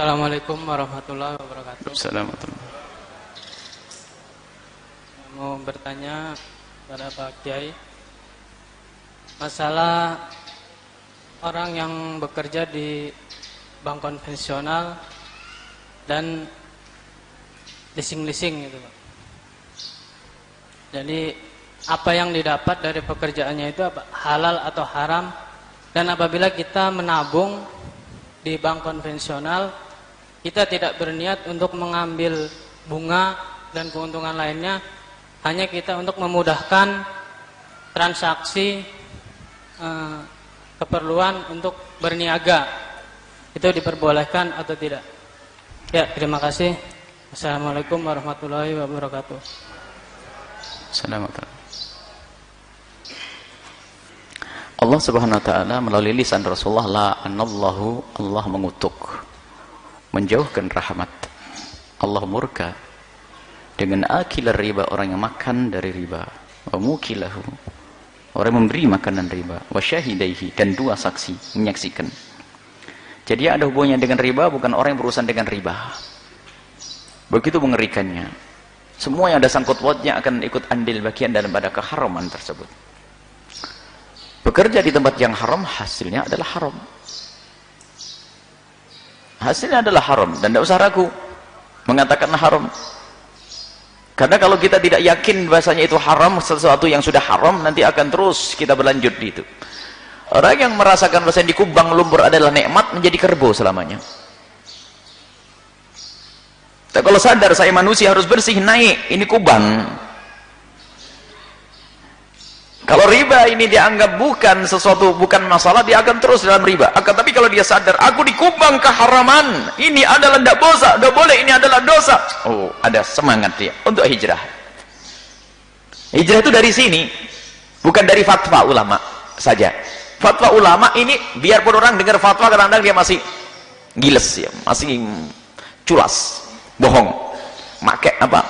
Assalamualaikum warahmatullahi wabarakatuh. Assalamualaikum. Mau bertanya pada Pak Kiai masalah orang yang bekerja di bank konvensional dan leasing-leasing gitu Pak. Jadi apa yang didapat dari pekerjaannya itu apa halal atau haram dan apabila kita menabung di bank konvensional kita tidak berniat untuk mengambil bunga dan keuntungan lainnya. Hanya kita untuk memudahkan transaksi eh, keperluan untuk berniaga. Itu diperbolehkan atau tidak? Ya terima kasih. Assalamualaikum warahmatullahi wabarakatuh. Assalamualaikum. Allah Subhanahu wa taala melalui lisan Rasulullah la anallahu Allah mengutuk menjauhkan rahmat. Allah murka dengan akil riba orang yang makan dari riba. Wa mukilahu orang yang memberi makanan riba. Wa syahidaihi dan dua saksi menyaksikan. Jadi ada hubungannya dengan riba bukan orang yang berurusan dengan riba. Begitu mengerikannya. Semua yang ada sangkut pautnya akan ikut andil bagian dalam pada keharaman tersebut. Bekerja di tempat yang haram hasilnya adalah haram hasilnya adalah haram dan tidak usah ragu mengatakan haram. Karena kalau kita tidak yakin bahasanya itu haram sesuatu yang sudah haram nanti akan terus kita berlanjut di itu. Orang yang merasakan bahasanya di kubang lumpur adalah nikmat menjadi kerbau selamanya. Tapi kalau sadar saya manusia harus bersih naik ini kubang kalau riba ini dianggap bukan sesuatu, bukan masalah, dia akan terus dalam riba. Akan tapi kalau dia sadar, aku dikubang keharaman, ini adalah tidak dosa, tidak boleh, ini adalah dosa. Oh, ada semangat dia untuk hijrah. Hijrah itu dari sini, bukan dari fatwa ulama saja. Fatwa ulama ini, biarpun orang dengar fatwa, kadang-kadang dia masih giles ya, masih culas, bohong, make apa,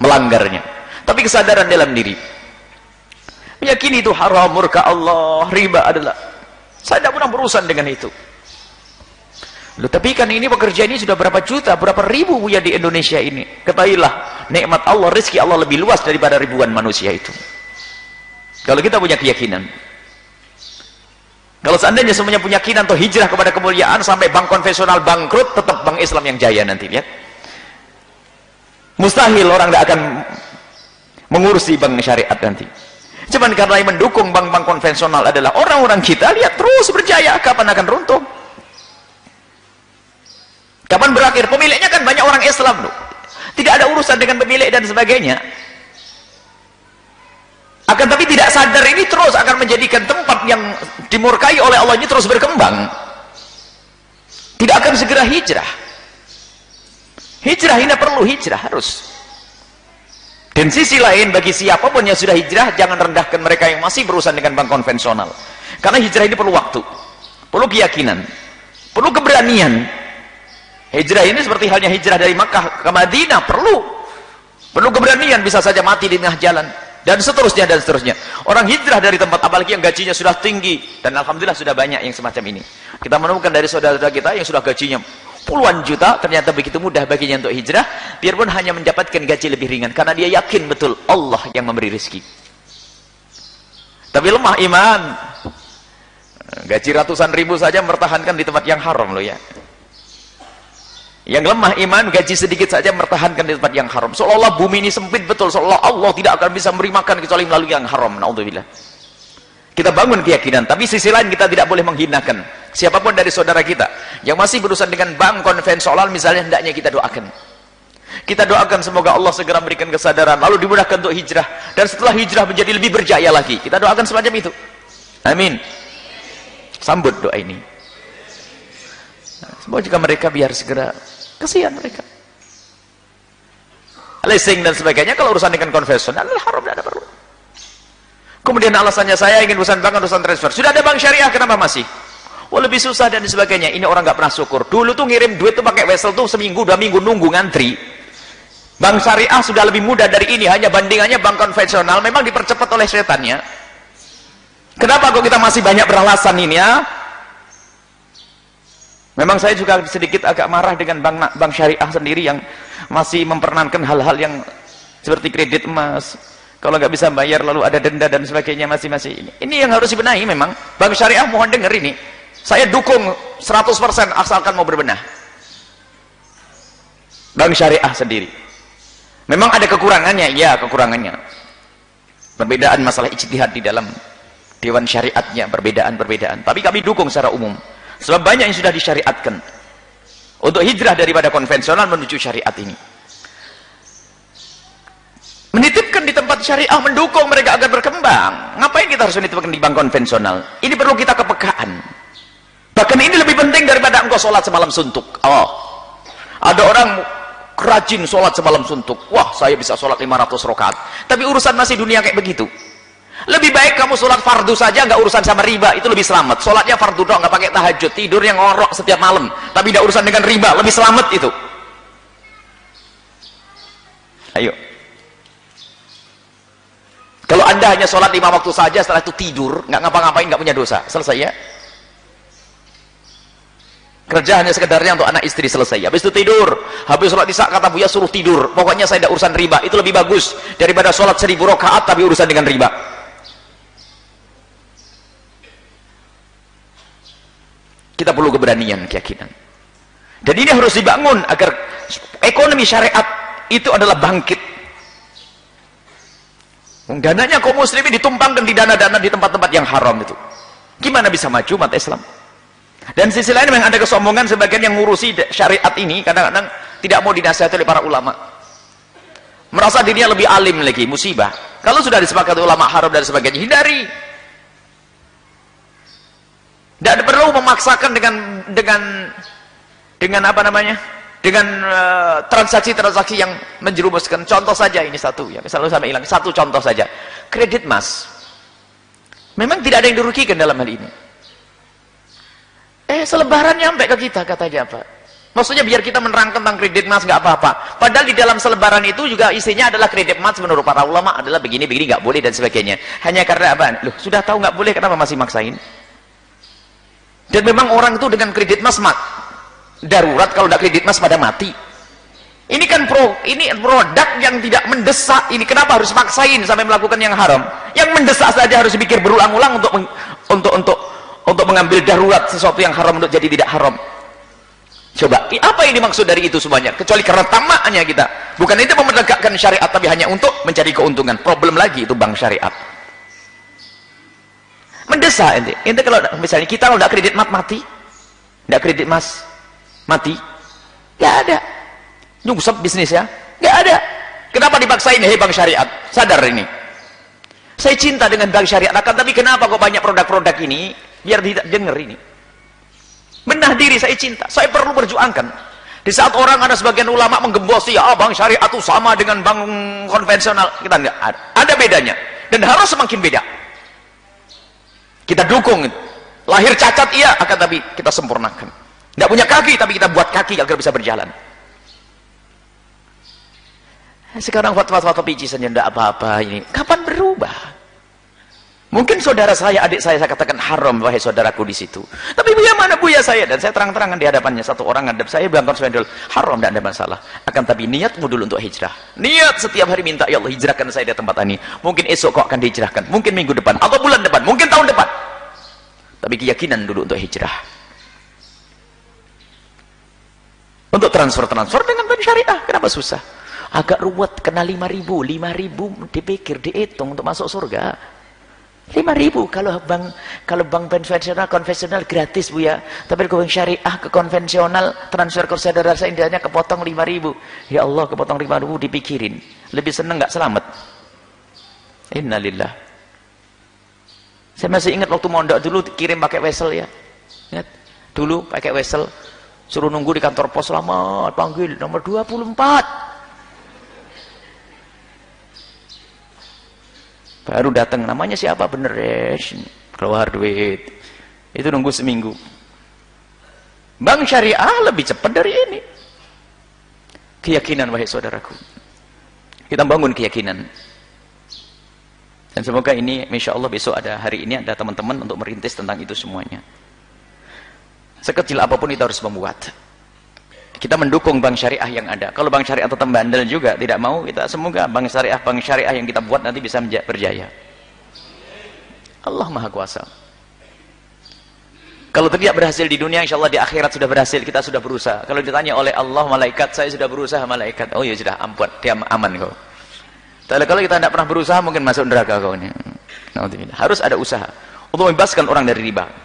melanggarnya. Tapi kesadaran dalam diri, meyakini itu haram murka Allah riba adalah. Saya tidak pernah berurusan dengan itu. Loh, tapi kan ini pekerjaan ini sudah berapa juta berapa ribu ya di Indonesia ini? Ketahuilah nikmat Allah rezeki Allah lebih luas daripada ribuan manusia itu. Kalau kita punya keyakinan. Kalau seandainya semuanya punya keyakinan atau hijrah kepada kemuliaan sampai bank konvensional bangkrut tetap bank Islam yang jaya nanti lihat mustahil orang tidak akan mengurusi bank syariat nanti Cuman karena yang mendukung bank-bank konvensional adalah orang-orang kita, lihat terus berjaya, kapan akan runtuh? Kapan berakhir? Pemiliknya kan banyak orang Islam loh. Tidak ada urusan dengan pemilik dan sebagainya. Akan tapi tidak sadar ini terus akan menjadikan tempat yang dimurkai oleh Allah ini terus berkembang. Tidak akan segera hijrah. Hijrah ini perlu hijrah harus. Dan sisi lain bagi siapa pun yang sudah hijrah jangan rendahkan mereka yang masih berurusan dengan bank konvensional. Karena hijrah ini perlu waktu, perlu keyakinan, perlu keberanian. Hijrah ini seperti halnya hijrah dari Makkah ke Madinah perlu perlu keberanian bisa saja mati di tengah jalan dan seterusnya dan seterusnya. Orang hijrah dari tempat apalagi yang gajinya sudah tinggi dan alhamdulillah sudah banyak yang semacam ini. Kita menemukan dari saudara-saudara kita yang sudah gajinya puluhan juta ternyata begitu mudah baginya untuk hijrah biarpun hanya mendapatkan gaji lebih ringan karena dia yakin betul Allah yang memberi rezeki. Tapi lemah iman. Gaji ratusan ribu saja mempertahankan di tempat yang haram loh ya. Yang lemah iman gaji sedikit saja mempertahankan di tempat yang haram. Seolah-olah bumi ini sempit betul seolah Allah tidak akan bisa memberi makan kecuali melalui yang haram naudzubillah. Kita bangun keyakinan tapi sisi lain kita tidak boleh menghinakan siapa pun dari saudara kita yang masih berurusan dengan bank konvensional misalnya hendaknya kita doakan. Kita doakan semoga Allah segera memberikan kesadaran lalu dimudahkan untuk hijrah. Dan setelah hijrah menjadi lebih berjaya lagi. Kita doakan semacam itu. Amin. Sambut doa ini. Semoga juga mereka biar segera kasihan mereka. Leasing dan sebagainya kalau urusan dengan konvensional haram tidak ada perlu. Kemudian alasannya saya ingin urusan bank, urusan transfer. Sudah ada bank syariah, kenapa masih? Oh lebih susah dan sebagainya. Ini orang nggak pernah syukur. Dulu tuh ngirim duit tuh pakai wesel tuh seminggu, dua minggu nunggu ngantri. Bank syariah sudah lebih mudah dari ini. Hanya bandingannya bank konvensional memang dipercepat oleh setannya. Kenapa kok kita masih banyak beralasan ini ya? Memang saya juga sedikit agak marah dengan bank, bank syariah sendiri yang masih memperkenankan hal-hal yang seperti kredit emas. Kalau nggak bisa bayar lalu ada denda dan sebagainya masih-masih ini. Ini yang harus dibenahi memang. Bank syariah mohon dengar ini. Saya dukung 100% asalkan mau berbenah. Bank syariah sendiri. Memang ada kekurangannya, iya kekurangannya. Perbedaan masalah ijtihad di dalam dewan syariatnya, perbedaan-perbedaan. Tapi kami dukung secara umum. Sebab banyak yang sudah disyariatkan. Untuk hijrah daripada konvensional menuju syariat ini. Menitipkan di tempat syariah, mendukung mereka agar berkembang. Ngapain kita harus menitipkan di bank konvensional? Ini perlu kita kepekaan. Bahkan ini lebih penting daripada engkau sholat semalam suntuk. Oh, ada orang rajin sholat semalam suntuk. Wah, saya bisa sholat 500 rakaat. Tapi urusan masih dunia kayak begitu. Lebih baik kamu sholat fardu saja, nggak urusan sama riba, itu lebih selamat. Sholatnya fardu dong, nggak pakai tahajud, tidur yang ngorok setiap malam, tapi tidak urusan dengan riba, lebih selamat itu. Ayo. Kalau anda hanya sholat lima waktu saja, setelah itu tidur, nggak ngapa-ngapain, nggak punya dosa, selesai ya. Kerja hanya sekedarnya untuk anak istri selesai. Habis itu tidur. Habis sholat isya kata Buya suruh tidur. Pokoknya saya tidak urusan riba. Itu lebih bagus daripada sholat seribu rakaat tapi urusan dengan riba. Kita perlu keberanian, keyakinan. Dan ini harus dibangun agar ekonomi syariat itu adalah bangkit. Dananya kaum muslimin ditumpangkan di dana-dana di tempat-tempat yang haram itu. Gimana bisa maju mata Islam? Dan sisi lain memang ada kesombongan sebagian yang ngurusi syariat ini kadang-kadang tidak mau dinasihati oleh para ulama. Merasa dirinya lebih alim lagi, musibah. Kalau sudah disepakati ulama haram dan sebagainya, hindari. Tidak perlu memaksakan dengan dengan dengan apa namanya? Dengan eh, transaksi-transaksi uh, yang menjerumuskan. Contoh saja ini satu ya, selalu sampai hilang. Satu contoh saja. Kredit mas. Memang tidak ada yang dirugikan dalam hal ini. Eh, selebaran nyampe ke kita katanya apa? Maksudnya biar kita menerangkan tentang kredit mas nggak apa-apa. Padahal di dalam selebaran itu juga isinya adalah kredit mas menurut para ulama adalah begini begini nggak boleh dan sebagainya. Hanya karena apa? Loh sudah tahu nggak boleh kenapa masih maksain? Dan memang orang itu dengan kredit mas mat darurat kalau tidak kredit mas pada mati. Ini kan pro, ini produk yang tidak mendesak. Ini kenapa harus maksain sampai melakukan yang haram? Yang mendesak saja harus dipikir berulang-ulang untuk untuk untuk untuk mengambil darurat sesuatu yang haram untuk jadi tidak haram. Coba, apa yang dimaksud dari itu semuanya? Kecuali karena tamaknya kita. Bukan itu menegakkan syariat, tapi hanya untuk mencari keuntungan. Problem lagi itu bang syariat. Mendesak ente. Ente kalau misalnya kita kalau tidak kredit mat mati. Tidak kredit mas mati. Nggak ada. Nyungsep bisnis ya. Nggak ada. Kenapa dipaksain? Hei bank syariat. Sadar ini. Saya cinta dengan bank syariat. Akan tapi kenapa kok banyak produk-produk ini biar tidak dengar ini benah diri saya cinta. Saya perlu berjuangkan di saat orang ada sebagian ulama menggembosi ah bank syariat itu sama dengan bank konvensional. Kita enggak ada. Ada bedanya. Dan harus semakin beda. Kita dukung lahir cacat iya akan tapi kita sempurnakan. Tidak punya kaki tapi kita buat kaki agar bisa berjalan. Sekarang fatwa-fatwa pici saja tidak apa-apa ini. Kapan berubah mungkin saudara saya adik saya saya katakan haram wahai saudaraku di situ. Tapi buya mana buya saya? Dan saya terang-terangan di hadapannya satu orang ngadep saya bilang konsumen haram tidak ada masalah. Akan tapi niatmu dulu untuk hijrah. Niat setiap hari minta ya Allah hijrahkan saya di tempat ini. Mungkin esok kok akan dihijrahkan. Mungkin minggu depan atau bulan depan mungkin tahun depan. Tapi keyakinan dulu untuk hijrah. Untuk transfer-transfer dengan bank syariah kenapa susah? Agak ruwet kena 5 ribu 5 ribu dipikir dihitung untuk masuk surga 5 ribu kalau bank kalau bank konvensional konvensional gratis bu ya tapi kalau bank syariah ke konvensional transfer ke saudara saya indahnya kepotong 5 ribu ya Allah kepotong 5 ribu dipikirin lebih seneng gak selamat innalillah saya masih ingat waktu mondok dulu kirim pakai wesel ya. Ingat? Dulu pakai wesel suruh nunggu di kantor pos lama panggil nomor 24. Baru datang namanya siapa bener ya? Keluar duit. Itu nunggu seminggu. Bank syariah lebih cepat dari ini. Keyakinan wahai saudaraku. Kita bangun keyakinan. Dan semoga ini insya Allah besok ada hari ini ada teman-teman untuk merintis tentang itu semuanya. sekecil apa pun kita harus membuat kita mendukung bank syariah yang ada. Kalau bank syariah tetap bandel juga tidak mau kita. Semoga bank syariah bank syariah yang kita buat nanti bisa berjaya. Allah maha kuasa. Kalau tidak berhasil di dunia insya Allah di akhirat sudah berhasil kita sudah berusaha. Kalau ditanya oleh Allah malaikat saya sudah berusaha malaikat. Oh ya sudah ampun dia aman kau. Tapi kalau kita tidak pernah berusaha mungkin masuk neraka kau ini. Harus ada usaha. Untuk membebaskan orang dari riba